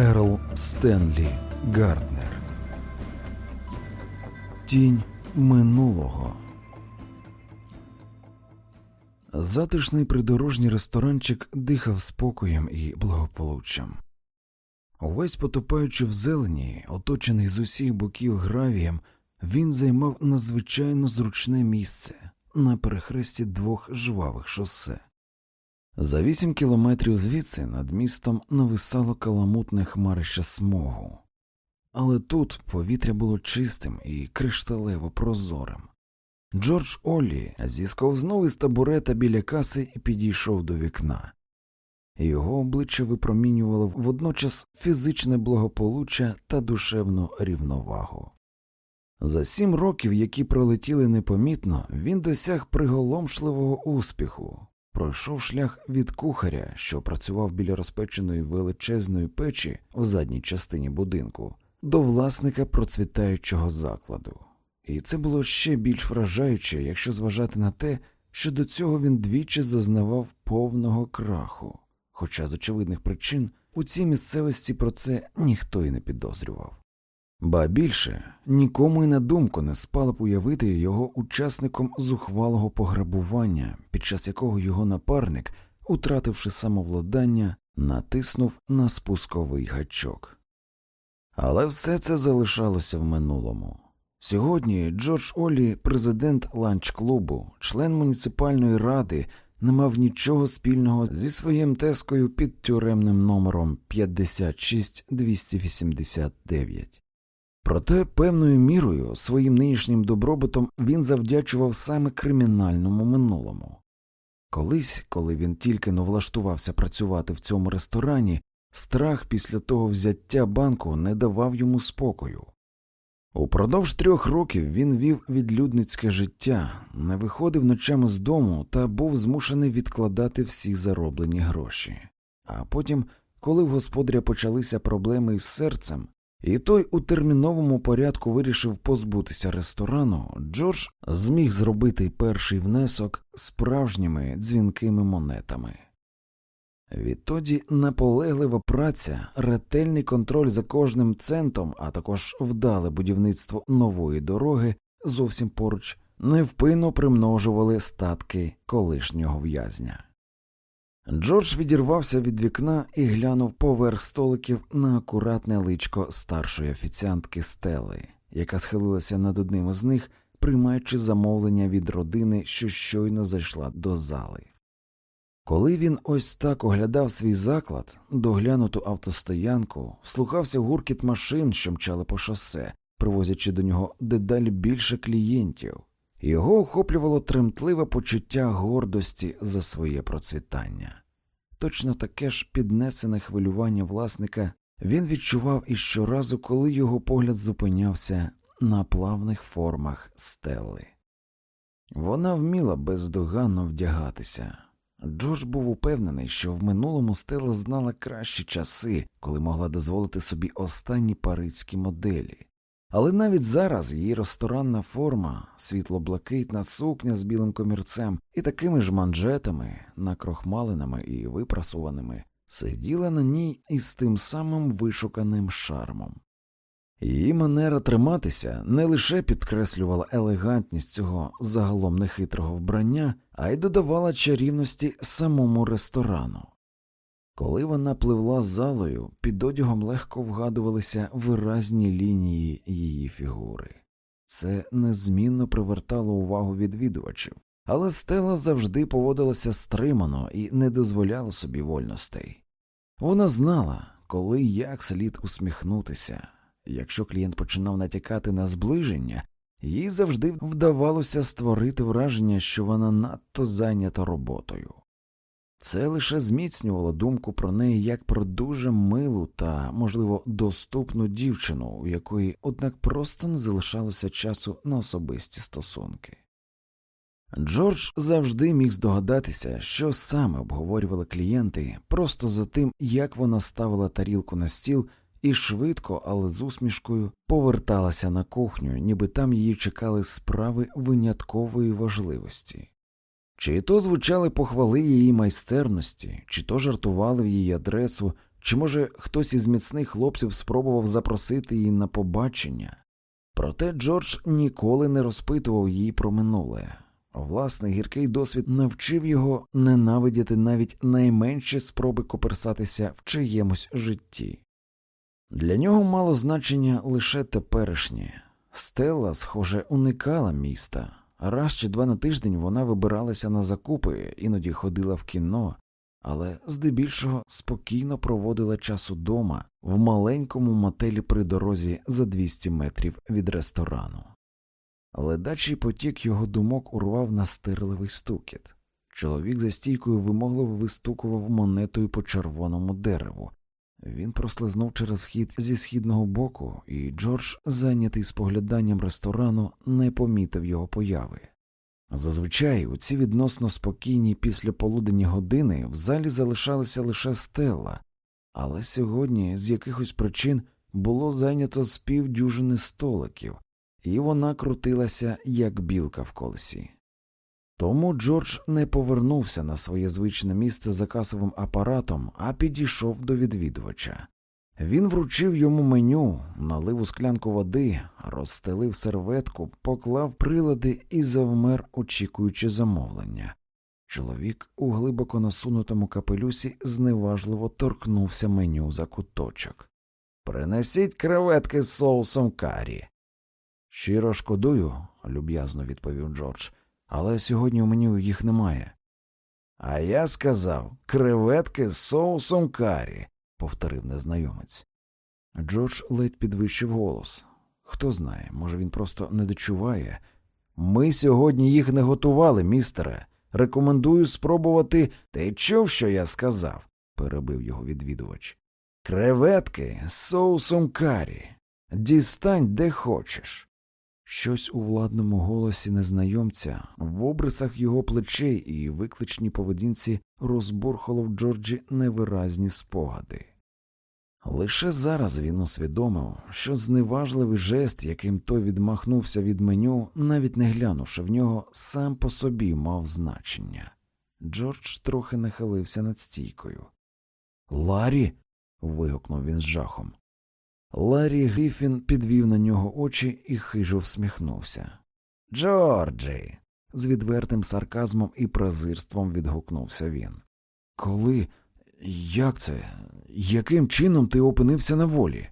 Ерл Стенлі Гарднер Тінь минулого. Затишний придорожній ресторанчик дихав спокоєм і благополуччям. Увесь потопаючи в зелені, оточений з усіх боків гравієм, він займав надзвичайно зручне місце на перехресті двох жвавих шосе. За вісім кілометрів звідси над містом нависало каламутне хмарище смогу, але тут повітря було чистим і кришталево прозорим. Джордж Оллі зісковзнув із табурета біля каси і підійшов до вікна. Його обличчя випромінювало водночас фізичне благополуччя та душевну рівновагу. За сім років, які пролетіли непомітно, він досяг приголомшливого успіху, пройшов шлях від кухаря, що працював біля розпеченої величезної печі в задній частині будинку, до власника процвітаючого закладу. І це було ще більш вражаюче, якщо зважати на те, що до цього він двічі зазнавав повного краху, хоча з очевидних причин у цій місцевості про це ніхто й не підозрював. Ба більше нікому й на думку не спало б уявити його учасником зухвалого пограбування, під час якого його напарник, утративши самовладання, натиснув на спусковий гачок. Але все це залишалося в минулому. Сьогодні Джордж Олі, президент ланч клубу, член муніципальної ради, не мав нічого спільного зі своїм тескою під тюремним номером 56289. Проте певною мірою своїм нинішнім добробутом він завдячував саме кримінальному минулому. Колись, коли він тільки но влаштувався працювати в цьому ресторані, страх після того взяття банку не давав йому спокою. Упродовж трьох років він вів відлюдницьке життя, не виходив ночами з дому та був змушений відкладати всі зароблені гроші. А потім, коли в господаря почалися проблеми із серцем, і той у терміновому порядку вирішив позбутися ресторану, Джордж зміг зробити перший внесок справжніми дзвінкими монетами. Відтоді наполеглива праця, ретельний контроль за кожним центом, а також вдале будівництво нової дороги зовсім поруч невпинно примножували статки колишнього в'язня. Джордж відірвався від вікна і глянув поверх столиків на акуратне личко старшої офіціантки стели, яка схилилася над одним із них, приймаючи замовлення від родини, що щойно зайшла до зали. Коли він ось так оглядав свій заклад, доглянуту автостоянку, вслухався гуркіт машин, що мчали по шосе, привозячи до нього дедалі більше клієнтів, його охоплювало тремтливе почуття гордості за своє процвітання. Точно таке ж піднесене хвилювання власника він відчував і щоразу, коли його погляд зупинявся на плавних формах стели. Вона вміла бездоганно вдягатися. Джордж був упевнений, що в минулому стела знала кращі часи, коли могла дозволити собі останні парицькі моделі. Але навіть зараз її ресторанна форма, світло-блакитна сукня з білим комірцем і такими ж манжетами, накрохмаленими і випрасуваними, сиділа на ній із тим самим вишуканим шармом. Її манера триматися не лише підкреслювала елегантність цього загалом нехитрого вбрання, а й додавала чарівності самому ресторану. Коли вона пливла залою, під одягом легко вгадувалися виразні лінії її фігури. Це незмінно привертало увагу відвідувачів, але стела завжди поводилася стримано і не дозволяла собі вольностей. Вона знала, коли як слід усміхнутися. Якщо клієнт починав натякати на зближення, їй завжди вдавалося створити враження, що вона надто зайнята роботою. Це лише зміцнювало думку про неї як про дуже милу та, можливо, доступну дівчину, у якої, однак, просто не залишалося часу на особисті стосунки. Джордж завжди міг здогадатися, що саме обговорювали клієнти просто за тим, як вона ставила тарілку на стіл і швидко, але з усмішкою поверталася на кухню, ніби там її чекали справи виняткової важливості. Чи то звучали похвали її майстерності, чи то жартували в її адресу, Чи, може, хтось із міцних хлопців спробував запросити її на побачення? Проте Джордж ніколи не розпитував її про минуле. Власний гіркий досвід навчив його ненавидіти навіть найменші спроби коперсатися в чиємусь житті. Для нього мало значення лише теперішнє. Стелла, схоже, уникала міста. Раз чи два на тиждень вона вибиралася на закупи, іноді ходила в кіно, але здебільшого спокійно проводила час удома в маленькому мотелі при дорозі за 200 метрів від ресторану. Ледачий потік його думок урвав настирливий стукіт. Чоловік за стійкою вимогливо вистукував монетою по червоному дереву. Він прослизнув через вхід зі східного боку, і Джордж, зайнятий спогляданням ресторану, не помітив його появи. Зазвичай у ці відносно спокійні післяполуденні години в залі залишалася лише стелла, але сьогодні з якихось причин було зайнято з півдюжини столиків, і вона крутилася, як білка в колесі. Тому Джордж не повернувся на своє звичне місце за касовим апаратом, а підійшов до відвідувача. Він вручив йому меню, налив у склянку води, розстелив серветку, поклав прилади і завмер, очікуючи замовлення. Чоловік у глибоко насунутому капелюсі зневажливо торкнувся меню за куточок. Принесіть креветки з соусом карі. Щиро шкодую, люб'язно відповів Джордж, але сьогодні у меню їх немає. А я сказав креветки з соусом карі повторив незнайомець. Джордж ледь підвищив голос. Хто знає, може, він просто не дочуває. Ми сьогодні їх не готували, містере. Рекомендую спробувати. Ти чув, що я сказав? перебив його відвідувач. Креветки з соусом карі. Дістань де хочеш. Щось у владному голосі незнайомця, в обрисах його плечей і викличній поведінці розбурхало в Джорджі невиразні спогади. Лише зараз він усвідомив, що зневажливий жест, яким той відмахнувся від меню, навіть не глянувши в нього, сам по собі мав значення. Джордж трохи нахилився над стійкою. Ларі. вигукнув він з жахом. Ларі Гріфін підвів на нього очі і хижо всміхнувся. Джорджі. з відвертим сарказмом і презирством відгукнувся він. Коли. Як це? Яким чином ти опинився на волі?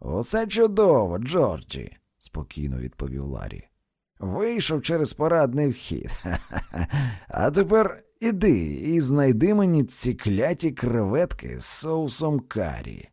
Усе чудово, Джорджі, спокійно відповів Ларі. Вийшов через парадний вхід. А тепер іди і знайди мені ці кляті креветки з соусом карі.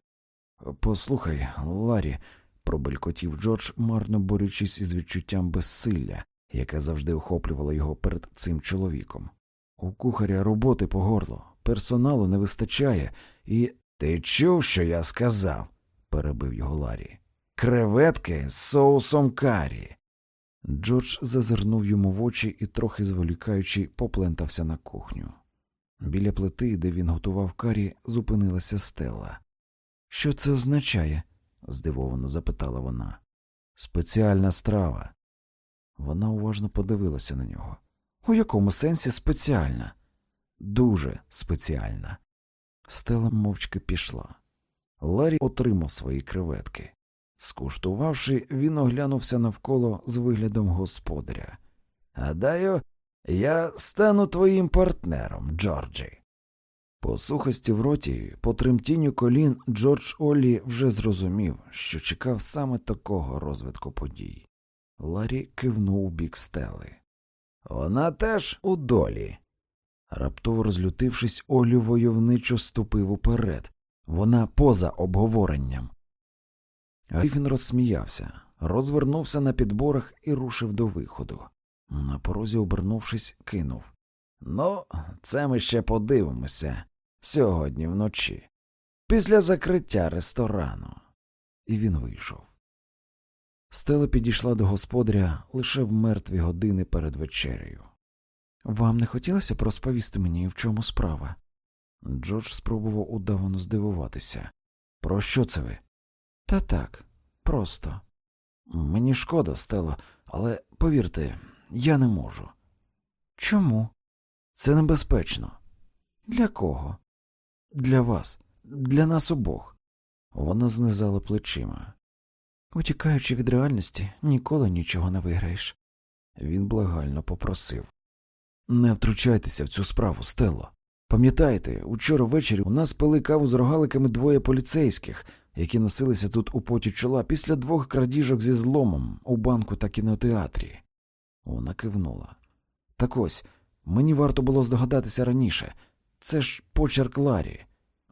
Послухай, Ларі, пробелькотів Джордж, марно борючись із відчуттям безсилля, яке завжди охоплювало його перед цим чоловіком. У кухаря роботи по горло, персоналу не вистачає, і. Ти чув, що я сказав? перебив його Ларі. Креветки з соусом карі. Джордж зазирнув йому в очі і, трохи зволікаючи, поплентався на кухню. Біля плити, де він готував карі, зупинилася стела. Що це означає? здивовано запитала вона. Спеціальна страва. Вона уважно подивилася на нього. У якому сенсі спеціальна? Дуже спеціальна. Стела мовчки пішла. Ларі отримав свої креветки. Скуштувавши, він оглянувся навколо з виглядом господаря. Гадаю, я стану твоїм партнером, Джорджі. По сухості в роті, по тремтінню колін, Джордж Оллі вже зрозумів, що чекав саме такого розвитку подій. Ларі кивнув у бік стели. Вона теж у долі. Раптово розлютившись, Олі войовничо ступив уперед. Вона поза обговоренням. Гріфін розсміявся, розвернувся на підборах і рушив до виходу. На порозі, обернувшись, кинув Ну, це ми ще подивимося сьогодні вночі, після закриття ресторану. І він вийшов. Стела підійшла до господаря лише в мертві години перед вечерею. Вам не хотілося б розповісти мені, в чому справа? Джордж спробував удавано здивуватися. Про що це ви? Та так, просто. Мені шкода, Стело, але повірте, я не можу. Чому? Це небезпечно. Для кого? Для вас. для нас обох. Вона знизала плечима. Утікаючи від реальності, ніколи нічого не виграєш. Він благально попросив Не втручайтеся в цю справу, Стелло. Пам'ятаєте, учора ввечері у нас пили каву з рогаликами двоє поліцейських, які носилися тут у поті чола після двох крадіжок зі зломом у банку та кінотеатрі. Вона кивнула. Так ось, мені варто було здогадатися раніше. Це ж почерк Ларі.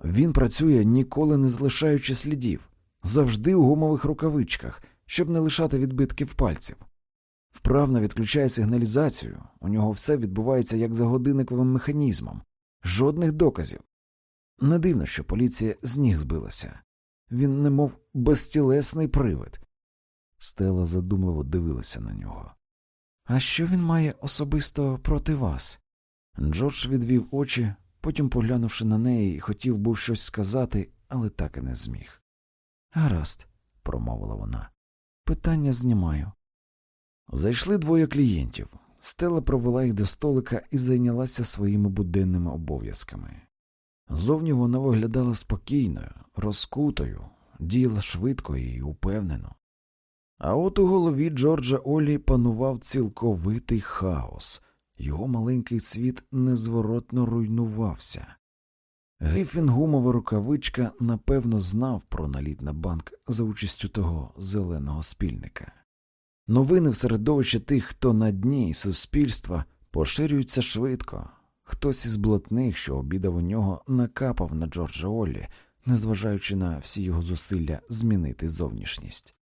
Він працює, ніколи не залишаючи слідів, завжди у гумових рукавичках, щоб не лишати відбитків пальців. Вправно відключає сигналізацію, у нього все відбувається як за годинниковим механізмом, жодних доказів. Не дивно, що поліція з ніг збилася. Він немов безтілесний привид. Стела задумливо дивилася на нього. А що він має особисто проти вас? Джордж відвів очі, потім, поглянувши на неї, хотів був щось сказати, але так і не зміг. Гаразд, промовила вона. Питання знімаю. Зайшли двоє клієнтів. Стела провела їх до столика і зайнялася своїми буденними обов'язками. Зовні вона виглядала спокійною, розкутою, діяла швидко і упевнено. А от у голові Джорджа Олі панував цілковитий хаос, його маленький світ незворотно руйнувався. Гріфін гумова рукавичка напевно знав про наліт на банк за участю того зеленого спільника. Новини в середовищі тих, хто на дні суспільства, поширюються швидко. Хтось із блатних, що обідав у нього, накапав на Джорджа Оллі, незважаючи на всі його зусилля змінити зовнішність.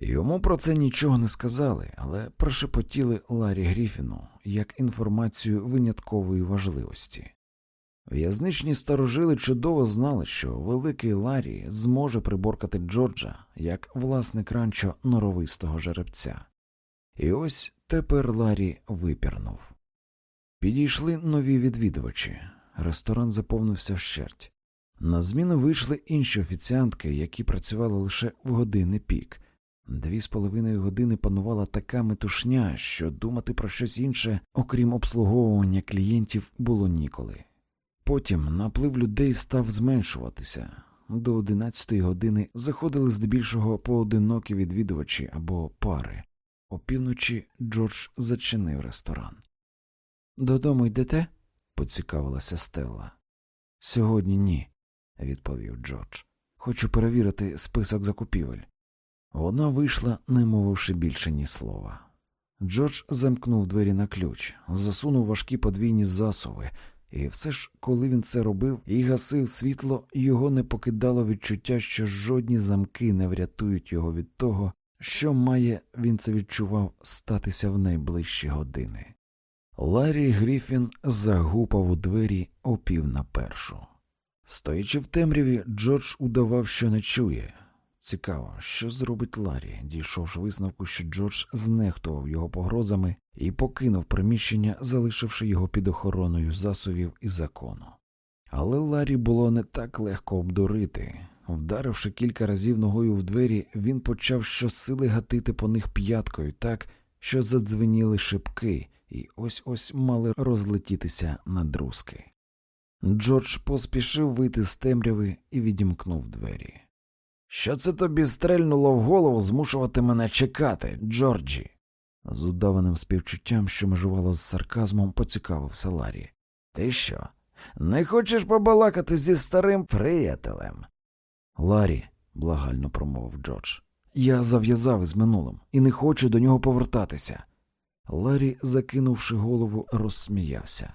Йому про це нічого не сказали, але прошепотіли Ларі Гріфіну як інформацію виняткової важливості. В'язничні старожили чудово знали, що великий Ларі зможе приборкати Джорджа як власник ранчо норовистого жеребця. І ось тепер Ларі випірнув. Підійшли нові відвідувачі, ресторан заповнився вщерть. На зміну вийшли інші офіціантки, які працювали лише в години пік. Дві з половиною години панувала така метушня, що думати про щось інше, окрім обслуговування клієнтів, було ніколи. Потім наплив людей став зменшуватися. До одинадцятої години заходили здебільшого поодинокі відвідувачі або пари. Опівночі Джордж зачинив ресторан. Додому йдете? поцікавилася Стелла. Сьогодні ні, відповів Джордж. Хочу перевірити список закупівель. Вона вийшла, не мовивши більше ні слова. Джордж замкнув двері на ключ, засунув важкі подвійні засови, і все ж, коли він це робив і гасив світло, його не покидало відчуття, що жодні замки не врятують його від того, що має, він це відчував, статися в найближчі години. Ларі Гріфін загупав у двері опів на першу. Стоячи в темряві, Джордж удавав, що не чує. Цікаво, що зробить Ларі, дійшовши висновку, що Джордж знехтував його погрозами і покинув приміщення, залишивши його під охороною засобів і закону. Але Ларі було не так легко обдурити. Вдаривши кілька разів ногою в двері, він почав щосили гатити по них п'яткою так, що задзвеніли шибки, і ось ось мали розлетітися на друзки. Джордж поспішив вийти з темряви і відімкнув двері. Що це тобі стрельнуло в голову змушувати мене чекати, Джорджі? З удаваним співчуттям, що межувало з сарказмом, поцікавився Ларі. Ти що? Не хочеш побалакати зі старим приятелем? Ларі, благально промовив Джордж, я зав'язав із минулим і не хочу до нього повертатися. Ларі, закинувши голову, розсміявся.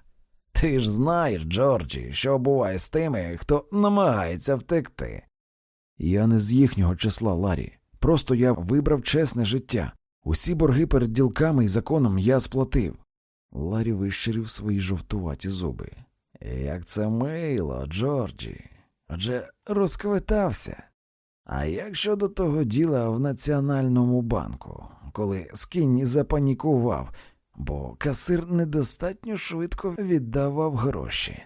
Ти ж знаєш, Джорджі, що буває з тими, хто намагається втекти. Я не з їхнього числа, Ларі. Просто я вибрав чесне життя. Усі борги перед ділками і законом я сплатив. Ларі вищирив свої жовтуваті зуби. Як це мило, Джорджі. Отже, розквитався. А як щодо того діла в Національному банку, коли Скінні запанікував, бо касир недостатньо швидко віддавав гроші?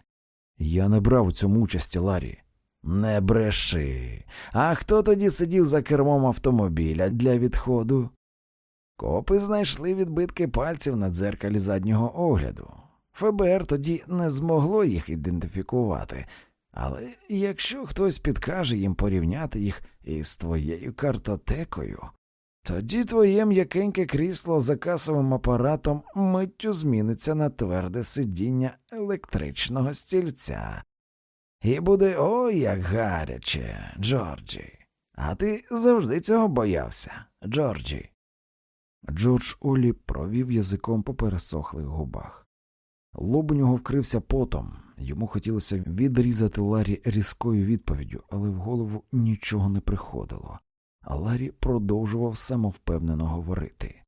Я не брав у цьому участі, Ларі. Не бреши. А хто тоді сидів за кермом автомобіля для відходу? Копи знайшли відбитки пальців на дзеркалі заднього огляду. ФБР тоді не змогло їх ідентифікувати, Але якщо хтось підкаже їм порівняти їх із твоєю картотекою, тоді твоє м'якеньке крісло за касовим апаратом миттю зміниться на тверде сидіння електричного стільця. І буде ой як гаряче, Джорджі. А ти завжди цього боявся, Джорджі. Джордж Олі провів язиком по пересохлих губах. Лоб у нього вкрився потом, йому хотілося відрізати Ларі різкою відповіддю, але в голову нічого не приходило, а Ларі продовжував самовпевнено говорити.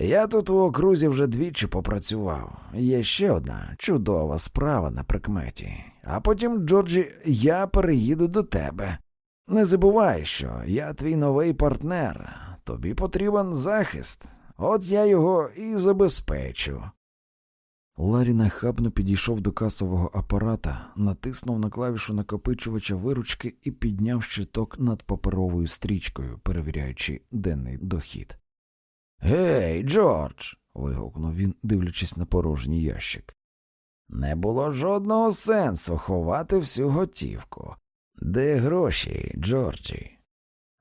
Я тут у окрузі вже двічі попрацював. Є ще одна чудова справа на прикметі. А потім, Джорджі, я переїду до тебе. Не забувай, що я твій новий партнер, тобі потрібен захист, от я його і забезпечу. Ларі нахабно підійшов до касового апарата, натиснув на клавішу накопичувача виручки і підняв щиток над паперовою стрічкою, перевіряючи денний дохід. Гей, Джордж. вигукнув він, дивлячись на порожній ящик. Не було жодного сенсу ховати всю готівку. Де гроші, Джорджі?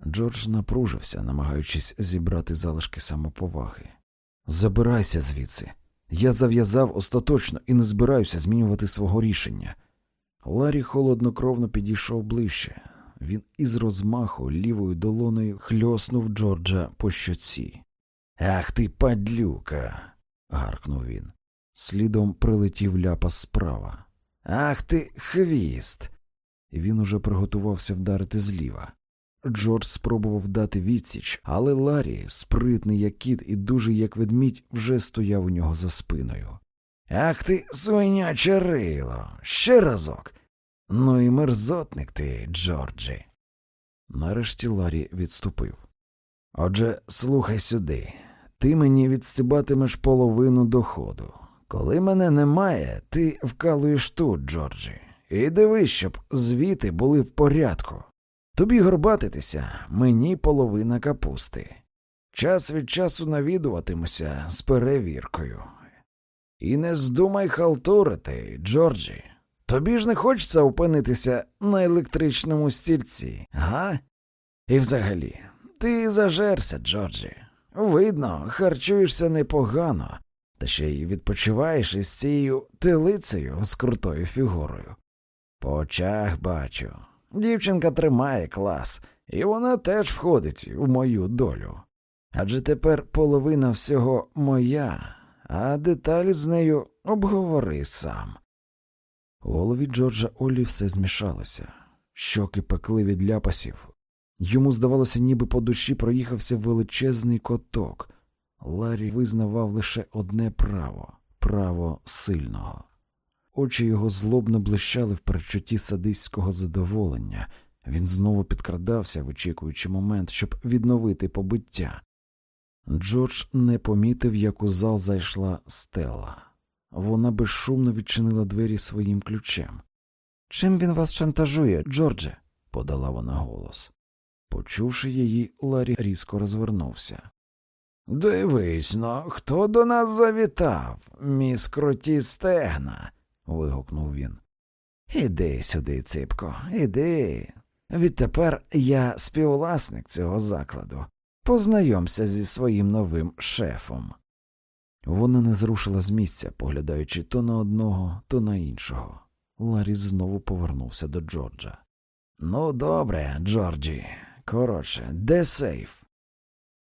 Джордж напружився, намагаючись зібрати залишки самоповаги. Забирайся звідси. Я зав'язав остаточно і не збираюся змінювати свого рішення. Ларі холоднокровно підійшов ближче. Він із розмаху лівою долоною хльоснув Джорджа по щоці. Ах ти, падлюка. гаркнув він. Слідом прилетів ляпас справа. Ах ти, хвіст. Він уже приготувався вдарити зліва. Джордж спробував дати відсіч, але Ларі, спритний як кіт і дужий як ведмідь, вже стояв у нього за спиною. Ах ти, свиняче рило, ще разок. Ну і мерзотник ти, Джорджі. Нарешті Ларі відступив. Отже, слухай сюди, ти мені відстибатимеш половину доходу. Коли мене немає, ти вкалуєш тут, Джорджі, і дивись, щоб звіти були в порядку. Тобі горбатитися, мені половина капусти. Час від часу навідуватимуся з перевіркою. І не здумай халтурити, Джорджі. Тобі ж не хочеться опинитися на електричному стільці, га? І взагалі, ти зажерся, Джорджі. Видно, харчуєшся непогано, та ще й відпочиваєш із цією телицею з крутою фігурою. По очах бачу. Дівчинка тримає клас, і вона теж входить у мою долю. Адже тепер половина всього моя, а деталі з нею обговори сам. У голові Джорджа Олі все змішалося, щоки пекли від ляпасів. Йому здавалося, ніби по душі проїхався величезний коток. Ларі визнавав лише одне право право сильного. Очі його злобно блищали в перечутті садистського задоволення. Він знову підкрадався, вичікуючи момент, щоб відновити побиття. Джордж не помітив, як у зал зайшла стела. Вона безшумно відчинила двері своїм ключем. Чим він вас шантажує, Джордже? подала вона голос. Почувши її, Ларі різко розвернувся. Дивись но, хто до нас завітав, міс круті стегна вигукнув він. Іди сюди, ципко, іди. Відтепер я співвласник цього закладу. Познайомся зі своїм новим шефом. Вона не зрушила з місця, поглядаючи то на одного, то на іншого. Ларі знову повернувся до Джорджа. Ну, добре, Джорджі. Коротше, де сейф?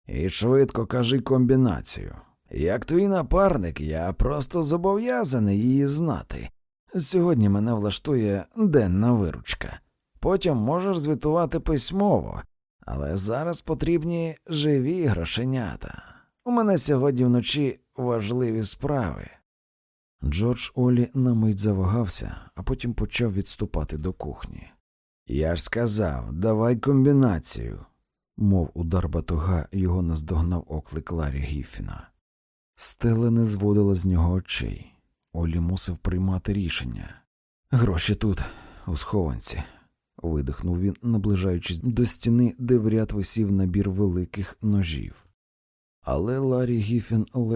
І швидко кажи комбінацію. Як твій напарник, я просто зобов'язаний її знати. Сьогодні мене влаштує денна виручка. Потім можеш звітувати письмово, але зараз потрібні живі грошенята. У мене сьогодні вночі важливі справи. Джордж Олі на мить завагався, а потім почав відступати до кухні. Я ж сказав, давай комбінацію, мов удар батуга його наздогнав оклик Ларі Гіфіна. Стела не зводила з нього очей. Олі мусив приймати рішення. Гроші тут, у схованці, видихнув він, наближаючись до стіни, де в ряд висів набір великих ножів. Але Ларі Гіфін легко